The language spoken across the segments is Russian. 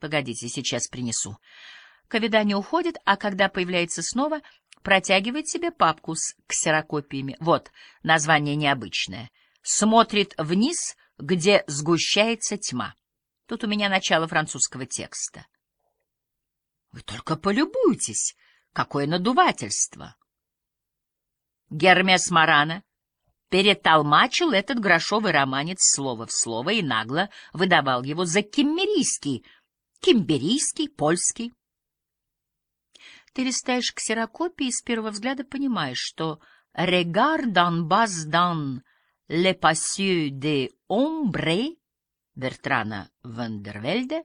Погодите, сейчас принесу. Ковидание уходит, а когда появляется снова, протягивает себе папку с ксерокопиями. Вот, название необычное. Смотрит вниз, где сгущается тьма. Тут у меня начало французского текста. Вы только полюбуйтесь, какое надувательство! Гермес Марана перетолмачил этот грошовый романец слово в слово и нагло выдавал его за киммерийский, кимберийский, польский. Ты листаешь ксерокопии и с первого взгляда понимаешь, что «Regard en bas dans le passieux de ombre» Бертрана Вандервельде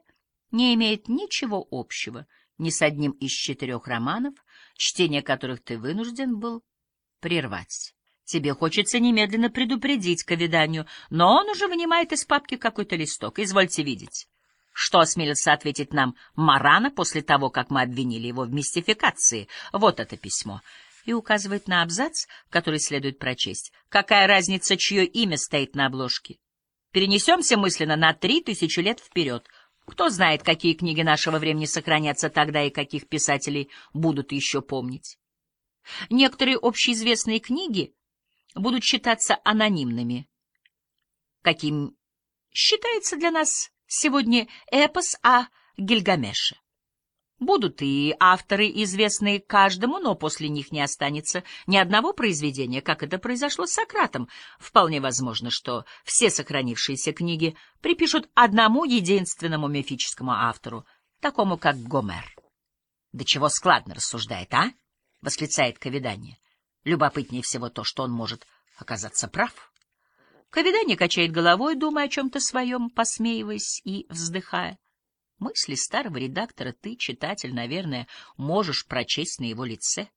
не имеет ничего общего ни с одним из четырех романов, чтение которых ты вынужден был прервать. Тебе хочется немедленно предупредить к виданию, но он уже вынимает из папки какой-то листок. Извольте видеть. Что осмелился ответить нам Марана после того, как мы обвинили его в мистификации? Вот это письмо. И указывает на абзац, который следует прочесть. Какая разница, чье имя стоит на обложке? Перенесемся мысленно на три тысячи лет вперед. Кто знает, какие книги нашего времени сохранятся тогда и каких писателей будут еще помнить. Некоторые общеизвестные книги будут считаться анонимными, каким считается для нас сегодня эпос о Гильгамеше. Будут и авторы, известные каждому, но после них не останется ни одного произведения, как это произошло с Сократом. Вполне возможно, что все сохранившиеся книги припишут одному единственному мифическому автору, такому как Гомер. «Да чего складно рассуждает, а?» — восклицает Ковидание. Любопытнее всего то, что он может оказаться прав. Ковидание качает головой, думая о чем-то своем, посмеиваясь и вздыхая. Мысли старого редактора ты, читатель, наверное, можешь прочесть на его лице.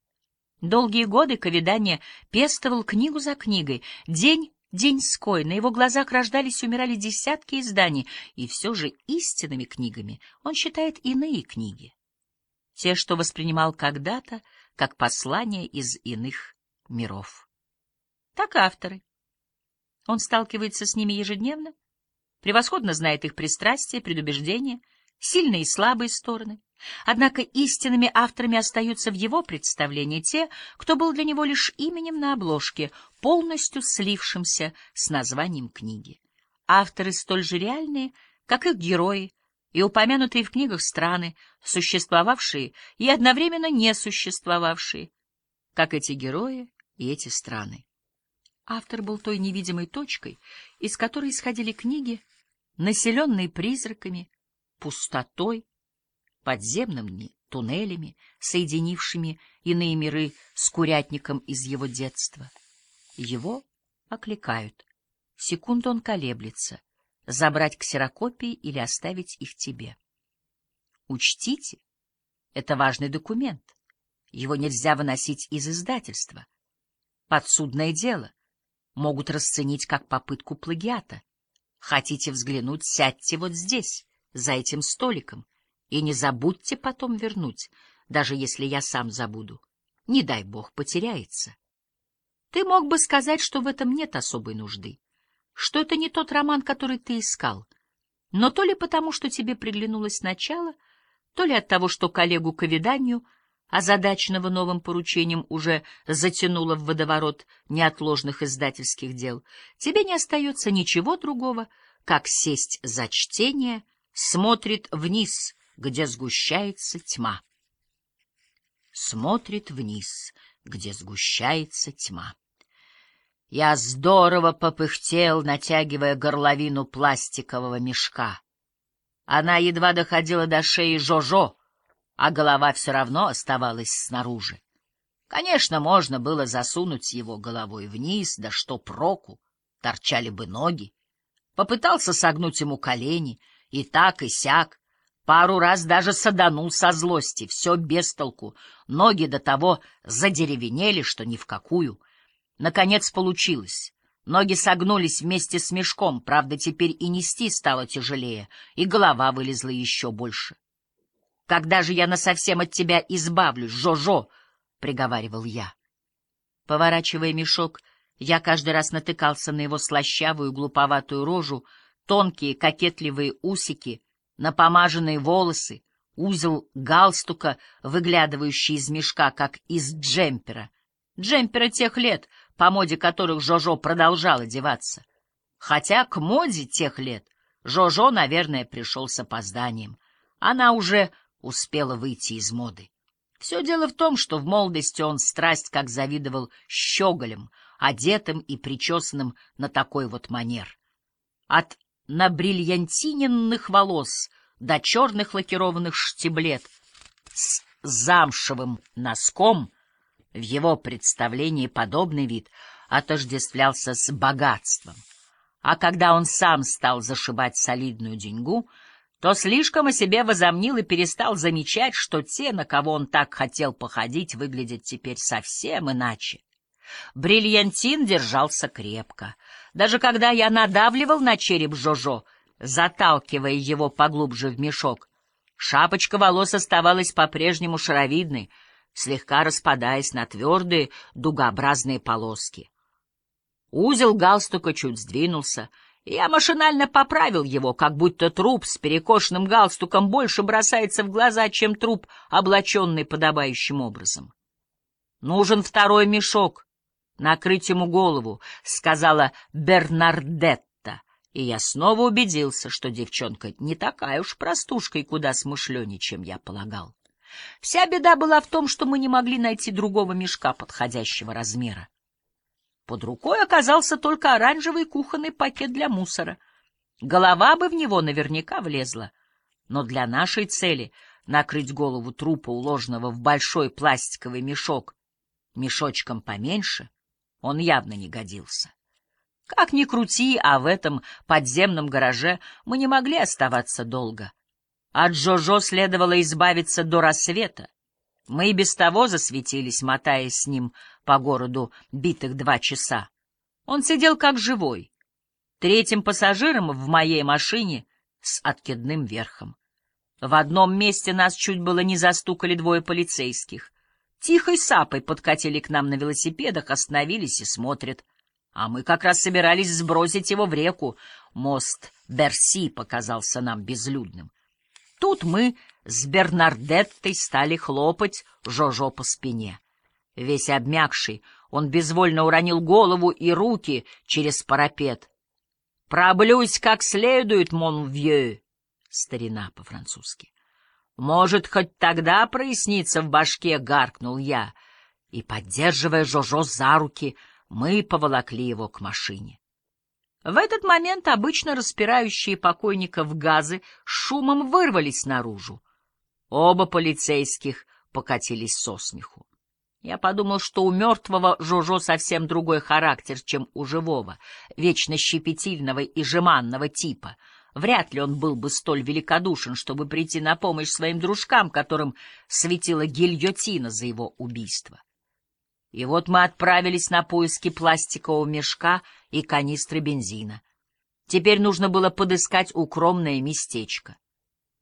Долгие годы Ковидание пестовал книгу за книгой, день деньской, на его глазах рождались и умирали десятки изданий, и все же истинными книгами он считает иные книги. Те, что воспринимал когда-то, как послания из иных миров. Так авторы. Он сталкивается с ними ежедневно, превосходно знает их пристрастия, предубеждения, сильные и слабые стороны. Однако истинными авторами остаются в его представлении те, кто был для него лишь именем на обложке, полностью слившимся с названием книги. Авторы столь же реальные, как их герои, и упомянутые в книгах страны, существовавшие и одновременно не существовавшие, как эти герои и эти страны. Автор был той невидимой точкой, из которой исходили книги, населенные призраками, пустотой, подземными туннелями, соединившими иные миры с курятником из его детства. Его окликают. Секунду он колеблется, забрать ксерокопии или оставить их тебе. Учтите, это важный документ. Его нельзя выносить из издательства. Подсудное дело. Могут расценить как попытку плагиата. Хотите взглянуть, сядьте вот здесь, за этим столиком, и не забудьте потом вернуть, даже если я сам забуду. Не дай бог потеряется. Ты мог бы сказать, что в этом нет особой нужды, что это не тот роман, который ты искал, но то ли потому, что тебе приглянулось начало, то ли от того, что коллегу к виданию — озадаченного новым поручением, уже затянуло в водоворот неотложных издательских дел, тебе не остается ничего другого, как сесть за чтение, смотрит вниз, где сгущается тьма. Смотрит вниз, где сгущается тьма. Я здорово попыхтел, натягивая горловину пластикового мешка. Она едва доходила до шеи Жожо, а голова все равно оставалась снаружи. Конечно, можно было засунуть его головой вниз, да что проку, торчали бы ноги. Попытался согнуть ему колени, и так, и сяк. Пару раз даже саданул со злости, все без толку. Ноги до того задеревенели, что ни в какую. Наконец получилось. Ноги согнулись вместе с мешком, правда, теперь и нести стало тяжелее, и голова вылезла еще больше. Когда же я насовсем от тебя избавлюсь, Жо-Жо? — приговаривал я. Поворачивая мешок, я каждый раз натыкался на его слащавую, глуповатую рожу, тонкие, кокетливые усики, напомаженные волосы, узел галстука, выглядывающий из мешка, как из джемпера. Джемпера тех лет, по моде которых Жожо продолжал одеваться. Хотя к моде тех лет Жожо, наверное, пришел с опозданием. Она уже успела выйти из моды. Все дело в том, что в молодости он страсть как завидовал щеголям, одетым и причесанным на такой вот манер. От набрильянтиненных волос до черных лакированных штиблет с замшевым носком в его представлении подобный вид отождествлялся с богатством. А когда он сам стал зашибать солидную деньгу, то слишком о себе возомнил и перестал замечать, что те, на кого он так хотел походить, выглядят теперь совсем иначе. Бриллиантин держался крепко. Даже когда я надавливал на череп Жожо, заталкивая его поглубже в мешок, шапочка волос оставалась по-прежнему шаровидной, слегка распадаясь на твердые дугообразные полоски. Узел галстука чуть сдвинулся, я машинально поправил его, как будто труп с перекошенным галстуком больше бросается в глаза, чем труп, облаченный подобающим образом. Нужен второй мешок, накрыть ему голову, — сказала Бернардетта, и я снова убедился, что девчонка не такая уж простушка и куда смышленнее, чем я полагал. Вся беда была в том, что мы не могли найти другого мешка подходящего размера. Под рукой оказался только оранжевый кухонный пакет для мусора. Голова бы в него наверняка влезла, но для нашей цели накрыть голову трупа, уложенного в большой пластиковый мешок, мешочком поменьше — он явно не годился. Как ни крути, а в этом подземном гараже мы не могли оставаться долго. От Джожо следовало избавиться до рассвета. Мы и без того засветились, мотаясь с ним по городу битых два часа. Он сидел как живой, третьим пассажиром в моей машине с откидным верхом. В одном месте нас чуть было не застукали двое полицейских. Тихой сапой подкатили к нам на велосипедах, остановились и смотрят. А мы как раз собирались сбросить его в реку. Мост Берси показался нам безлюдным. Тут мы с Бернардеттой стали хлопать Жожо по спине. Весь обмякший, он безвольно уронил голову и руки через парапет. «Проблюсь как следует, мон вьeu!» Старина по-французски. Может, хоть тогда прояснится в башке, — гаркнул я. И, поддерживая Жожо за руки, мы поволокли его к машине. В этот момент обычно распирающие покойников газы шумом вырвались наружу. Оба полицейских покатились со смеху. Я подумал, что у мертвого Жожо совсем другой характер, чем у живого, вечно щепетильного и жеманного типа — Вряд ли он был бы столь великодушен, чтобы прийти на помощь своим дружкам, которым светила гильотина за его убийство. И вот мы отправились на поиски пластикового мешка и канистры бензина. Теперь нужно было подыскать укромное местечко.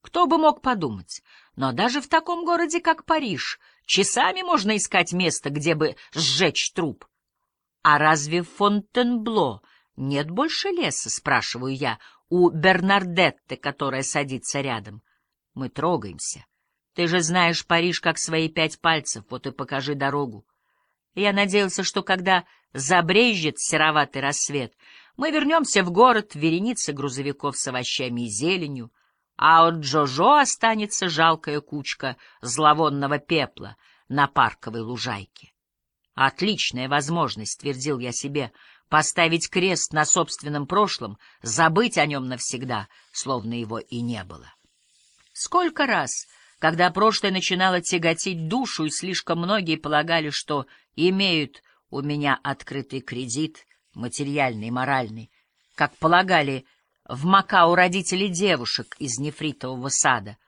Кто бы мог подумать, но даже в таком городе, как Париж, часами можно искать место, где бы сжечь труп. А разве в Фонтенбло нет больше леса, спрашиваю я, у Бернардетты, которая садится рядом. Мы трогаемся. Ты же знаешь Париж как свои пять пальцев, вот и покажи дорогу. Я надеялся, что когда забрежет сероватый рассвет, мы вернемся в город, в веренице грузовиков с овощами и зеленью, а от Джожо останется жалкая кучка зловонного пепла на парковой лужайке. Отличная возможность, твердил я себе, — поставить крест на собственном прошлом, забыть о нем навсегда, словно его и не было. Сколько раз, когда прошлое начинало тяготить душу, и слишком многие полагали, что имеют у меня открытый кредит, материальный моральный, как полагали в Макао родители девушек из нефритового сада,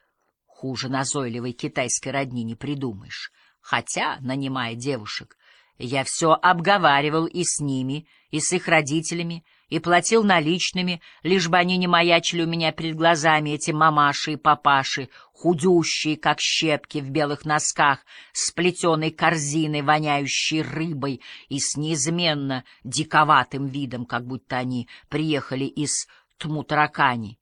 хуже назойливой китайской родни не придумаешь. Хотя, нанимая девушек, я все обговаривал и с ними, и с их родителями, и платил наличными, лишь бы они не маячили у меня перед глазами, эти мамаши и папаши, худющие, как щепки в белых носках, с плетеной корзиной, воняющей рыбой, и с неизменно диковатым видом, как будто они приехали из Тмутаракани.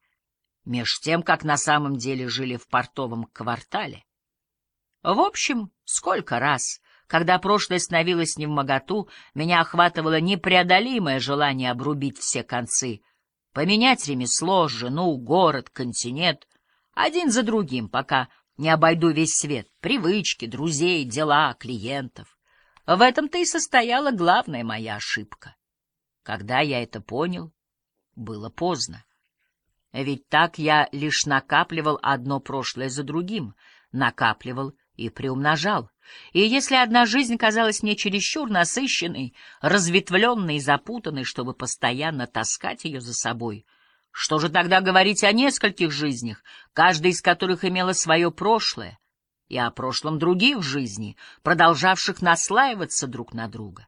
меж тем, как на самом деле жили в портовом квартале. В общем, сколько раз, когда прошлое становилось невмоготу, меня охватывало непреодолимое желание обрубить все концы, поменять ремесло, жену, город, континент, один за другим, пока не обойду весь свет, привычки, друзей, дела, клиентов. В этом-то и состояла главная моя ошибка. Когда я это понял, было поздно. Ведь так я лишь накапливал одно прошлое за другим, накапливал и приумножал. И если одна жизнь казалась мне чересчур насыщенной, разветвленной и запутанной, чтобы постоянно таскать ее за собой, что же тогда говорить о нескольких жизнях, каждая из которых имела свое прошлое, и о прошлом других жизней, продолжавших наслаиваться друг на друга?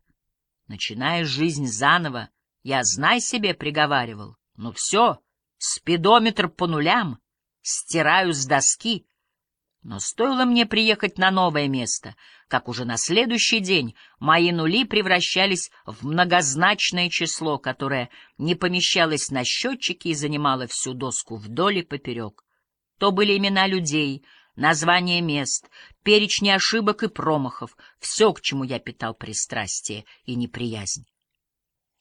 Начиная жизнь заново, я, знай себе, приговаривал, ну все, спидометр по нулям, стираю с доски. Но стоило мне приехать на новое место, как уже на следующий день мои нули превращались в многозначное число, которое не помещалось на счетчике и занимало всю доску вдоль и поперек. То были имена людей, названия мест, перечни ошибок и промахов, все, к чему я питал пристрастие и неприязнь.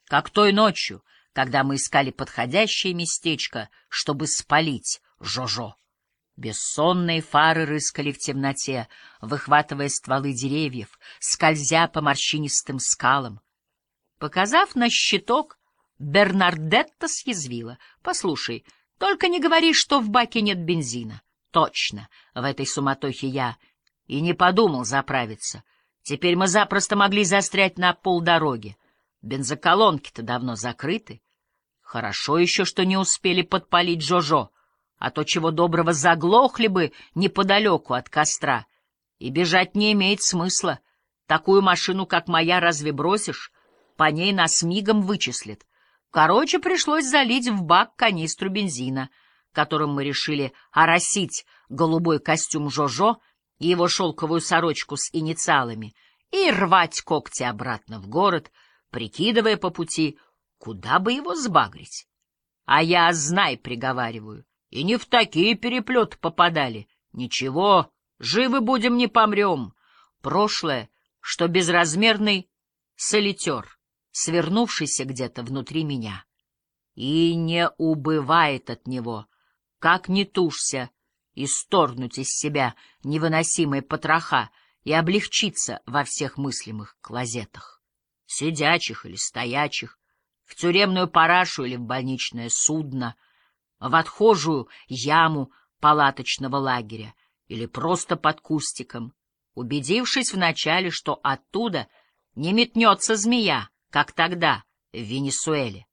Как той ночью, когда мы искали подходящее местечко, чтобы спалить Жожо. Бессонные фары рыскали в темноте, выхватывая стволы деревьев, скользя по морщинистым скалам. Показав на щиток, Бернардетта съязвила. — Послушай, только не говори, что в баке нет бензина. Точно, в этой суматохе я и не подумал заправиться. Теперь мы запросто могли застрять на полдороги. Бензоколонки-то давно закрыты. Хорошо еще, что не успели подпалить Жожо, а то чего доброго заглохли бы неподалеку от костра. И бежать не имеет смысла. Такую машину, как моя, разве бросишь? По ней нас мигом вычислят. Короче, пришлось залить в бак канистру бензина, которым мы решили оросить голубой костюм Жожо и его шелковую сорочку с инициалами и рвать когти обратно в город, прикидывая по пути, Куда бы его сбагрить? А я, знай, приговариваю, и не в такие переплеты попадали. Ничего, живы будем, не помрем. Прошлое, что безразмерный солитер, свернувшийся где-то внутри меня. И не убывает от него, как не тушься, исторгнуть из себя невыносимые потроха и облегчиться во всех мыслимых клозетах, сидячих или стоячих, в тюремную парашу или в больничное судно, в отхожую яму палаточного лагеря или просто под кустиком, убедившись вначале, что оттуда не метнется змея, как тогда в Венесуэле.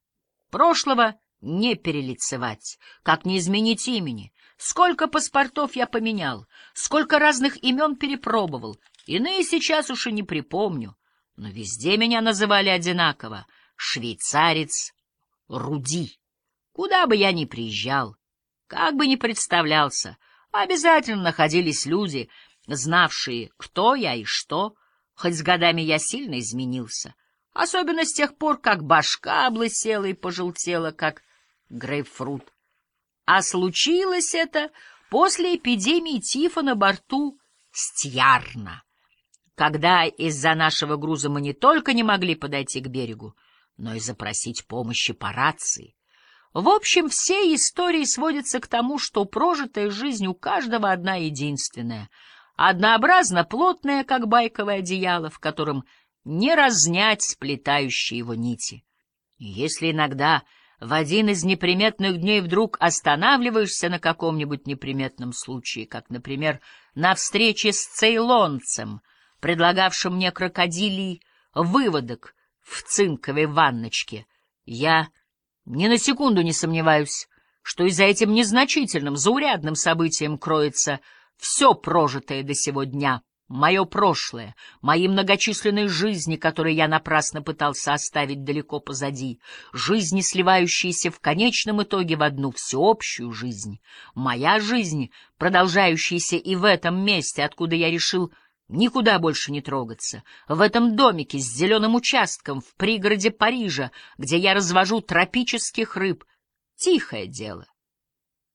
Прошлого не перелицевать, как не изменить имени. Сколько паспортов я поменял, сколько разных имен перепробовал, иные сейчас уж и не припомню, но везде меня называли одинаково — швейцарец Руди. Куда бы я ни приезжал, как бы ни представлялся, обязательно находились люди, знавшие, кто я и что, хоть с годами я сильно изменился, особенно с тех пор, как башка облысела и пожелтела, как грейпфрут. А случилось это после эпидемии тифа на борту Стьярна, когда из-за нашего груза мы не только не могли подойти к берегу, но и запросить помощи по рации. В общем, все истории сводятся к тому, что прожитая жизнь у каждого одна единственная, однообразно плотная, как байковое одеяло, в котором не разнять сплетающие его нити. Если иногда в один из неприметных дней вдруг останавливаешься на каком-нибудь неприметном случае, как, например, на встрече с цейлонцем, предлагавшим мне крокодилий выводок в цинковой ванночке. Я ни на секунду не сомневаюсь, что и за этим незначительным, заурядным событием кроется все прожитое до сего дня, мое прошлое, мои многочисленные жизни, которые я напрасно пытался оставить далеко позади, жизни, сливающиеся в конечном итоге в одну всеобщую жизнь, моя жизнь, продолжающаяся и в этом месте, откуда я решил Никуда больше не трогаться. В этом домике с зеленым участком в пригороде Парижа, где я развожу тропических рыб. Тихое дело.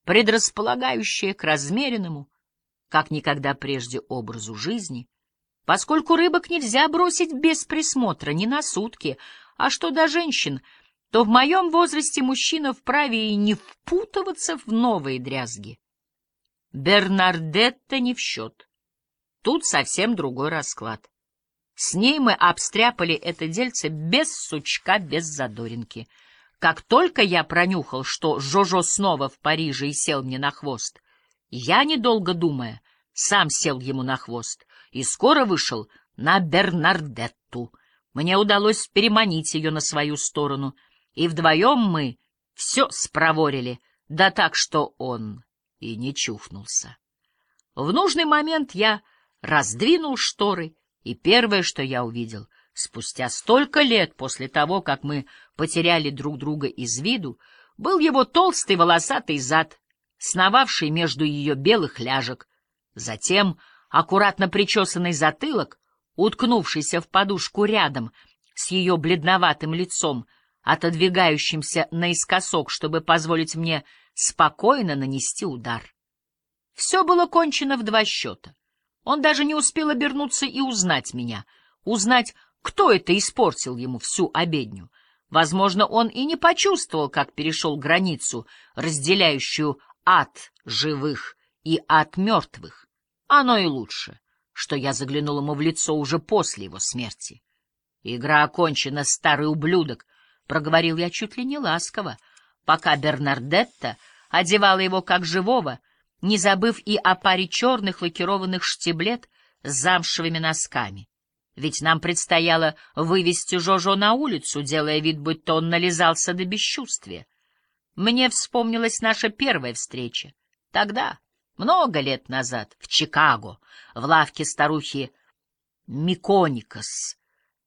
предрасполагающее к размеренному, как никогда прежде образу жизни, поскольку рыбок нельзя бросить без присмотра ни на сутки, а что до женщин, то в моем возрасте мужчина вправе и не впутываться в новые дрязги. Бернардетта не в счет. Тут совсем другой расклад. С ней мы обстряпали это дельце без сучка, без задоринки. Как только я пронюхал, что Жожо снова в Париже и сел мне на хвост, я, недолго думая, сам сел ему на хвост и скоро вышел на Бернардетту. Мне удалось переманить ее на свою сторону, и вдвоем мы все спроворили, да так, что он и не чухнулся. В нужный момент я раздвинул шторы и первое, что я увидел, спустя столько лет после того, как мы потеряли друг друга из виду, был его толстый волосатый зад, сновавший между ее белых ляжек, затем аккуратно причесанный затылок, уткнувшийся в подушку рядом с ее бледноватым лицом, отодвигающимся наискосок, чтобы позволить мне спокойно нанести удар. Все было кончено в два счета. Он даже не успел обернуться и узнать меня, узнать, кто это испортил ему всю обедню. Возможно, он и не почувствовал, как перешел границу, разделяющую ад живых и ад мертвых. Оно и лучше, что я заглянул ему в лицо уже после его смерти. «Игра окончена, старый ублюдок», — проговорил я чуть ли не ласково, пока Бернардетта одевала его как живого, не забыв и о паре черных лакированных штиблет с замшевыми носками. Ведь нам предстояло вывести Жожо на улицу, делая вид, будто он нализался до бесчувствия. Мне вспомнилась наша первая встреча. Тогда, много лет назад, в Чикаго, в лавке старухи Миконикас.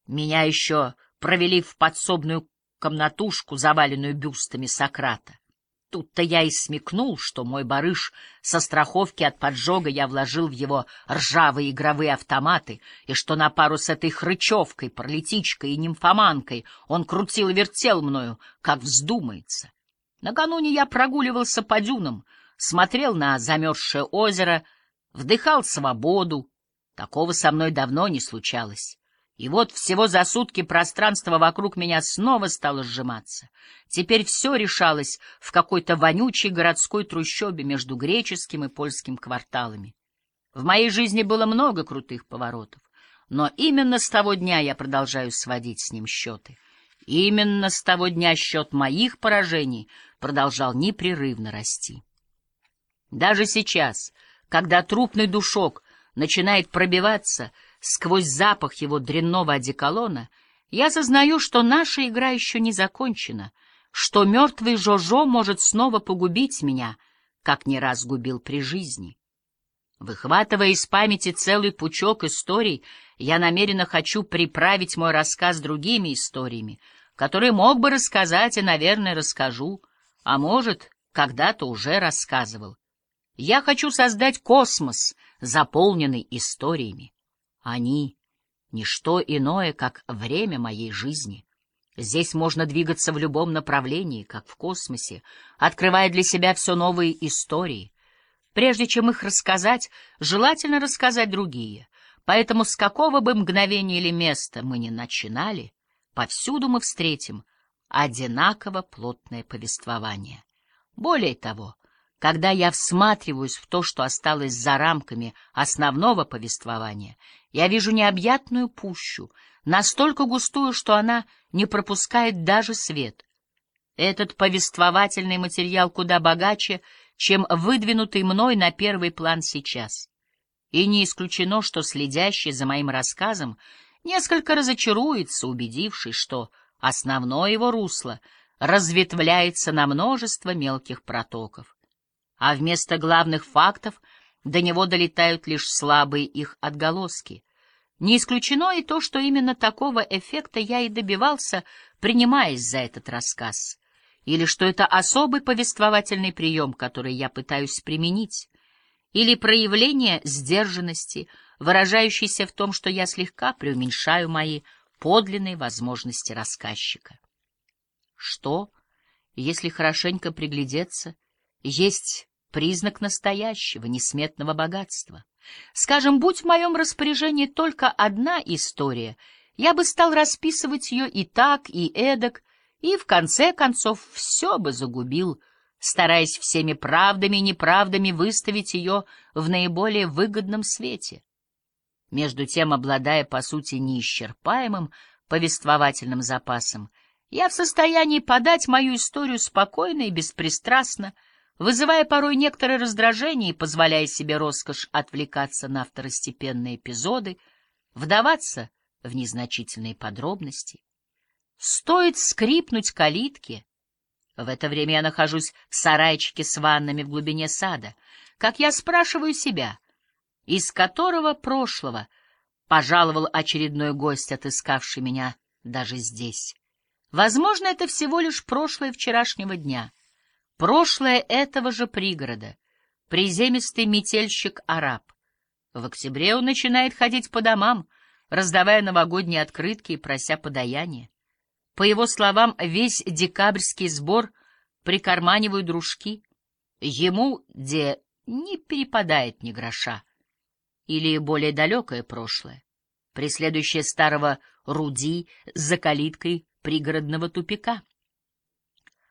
Меня еще провели в подсобную комнатушку, заваленную бюстами Сократа. Тут-то я и смекнул, что мой барыш со страховки от поджога я вложил в его ржавые игровые автоматы, и что на пару с этой хрычевкой, паралитичкой и нимфоманкой он крутил и вертел мною, как вздумается. Накануне я прогуливался по дюнам, смотрел на замерзшее озеро, вдыхал свободу. Такого со мной давно не случалось. И вот всего за сутки пространство вокруг меня снова стало сжиматься. Теперь все решалось в какой-то вонючей городской трущобе между греческим и польским кварталами. В моей жизни было много крутых поворотов, но именно с того дня я продолжаю сводить с ним счеты. Именно с того дня счет моих поражений продолжал непрерывно расти. Даже сейчас, когда трупный душок начинает пробиваться, сквозь запах его дрянного одеколона, я сознаю, что наша игра еще не закончена, что мертвый Жожо может снова погубить меня, как не раз губил при жизни. Выхватывая из памяти целый пучок историй, я намеренно хочу приправить мой рассказ другими историями, которые мог бы рассказать и, наверное, расскажу, а может, когда-то уже рассказывал. Я хочу создать космос, заполненный историями. Они — ничто иное, как время моей жизни. Здесь можно двигаться в любом направлении, как в космосе, открывая для себя все новые истории. Прежде чем их рассказать, желательно рассказать другие. Поэтому с какого бы мгновения или места мы ни начинали, повсюду мы встретим одинаково плотное повествование. Более того, когда я всматриваюсь в то, что осталось за рамками основного повествования, я вижу необъятную пущу, настолько густую, что она не пропускает даже свет. Этот повествовательный материал куда богаче, чем выдвинутый мной на первый план сейчас. И не исключено, что следящий за моим рассказом несколько разочаруется, убедившись, что основное его русло разветвляется на множество мелких протоков. А вместо главных фактов — до него долетают лишь слабые их отголоски. Не исключено и то, что именно такого эффекта я и добивался, принимаясь за этот рассказ. Или что это особый повествовательный прием, который я пытаюсь применить. Или проявление сдержанности, выражающееся в том, что я слегка преуменьшаю мои подлинные возможности рассказчика. Что, если хорошенько приглядеться, есть признак настоящего, несметного богатства. Скажем, будь в моем распоряжении только одна история, я бы стал расписывать ее и так, и эдак, и в конце концов все бы загубил, стараясь всеми правдами и неправдами выставить ее в наиболее выгодном свете. Между тем, обладая, по сути, неисчерпаемым повествовательным запасом, я в состоянии подать мою историю спокойно и беспристрастно, вызывая порой некоторое раздражение и позволяя себе роскошь отвлекаться на второстепенные эпизоды, вдаваться в незначительные подробности. Стоит скрипнуть калитки. В это время я нахожусь в сарайчике с ваннами в глубине сада, как я спрашиваю себя, из которого прошлого пожаловал очередной гость, отыскавший меня даже здесь. Возможно, это всего лишь прошлое вчерашнего дня — Прошлое этого же пригорода. Приземистый метельщик-араб. В октябре он начинает ходить по домам, раздавая новогодние открытки и прося подаяния. По его словам, весь декабрьский сбор прикарманивают дружки. Ему, где не перепадает ни гроша. Или более далекое прошлое, преследующее старого Руди за калиткой пригородного тупика.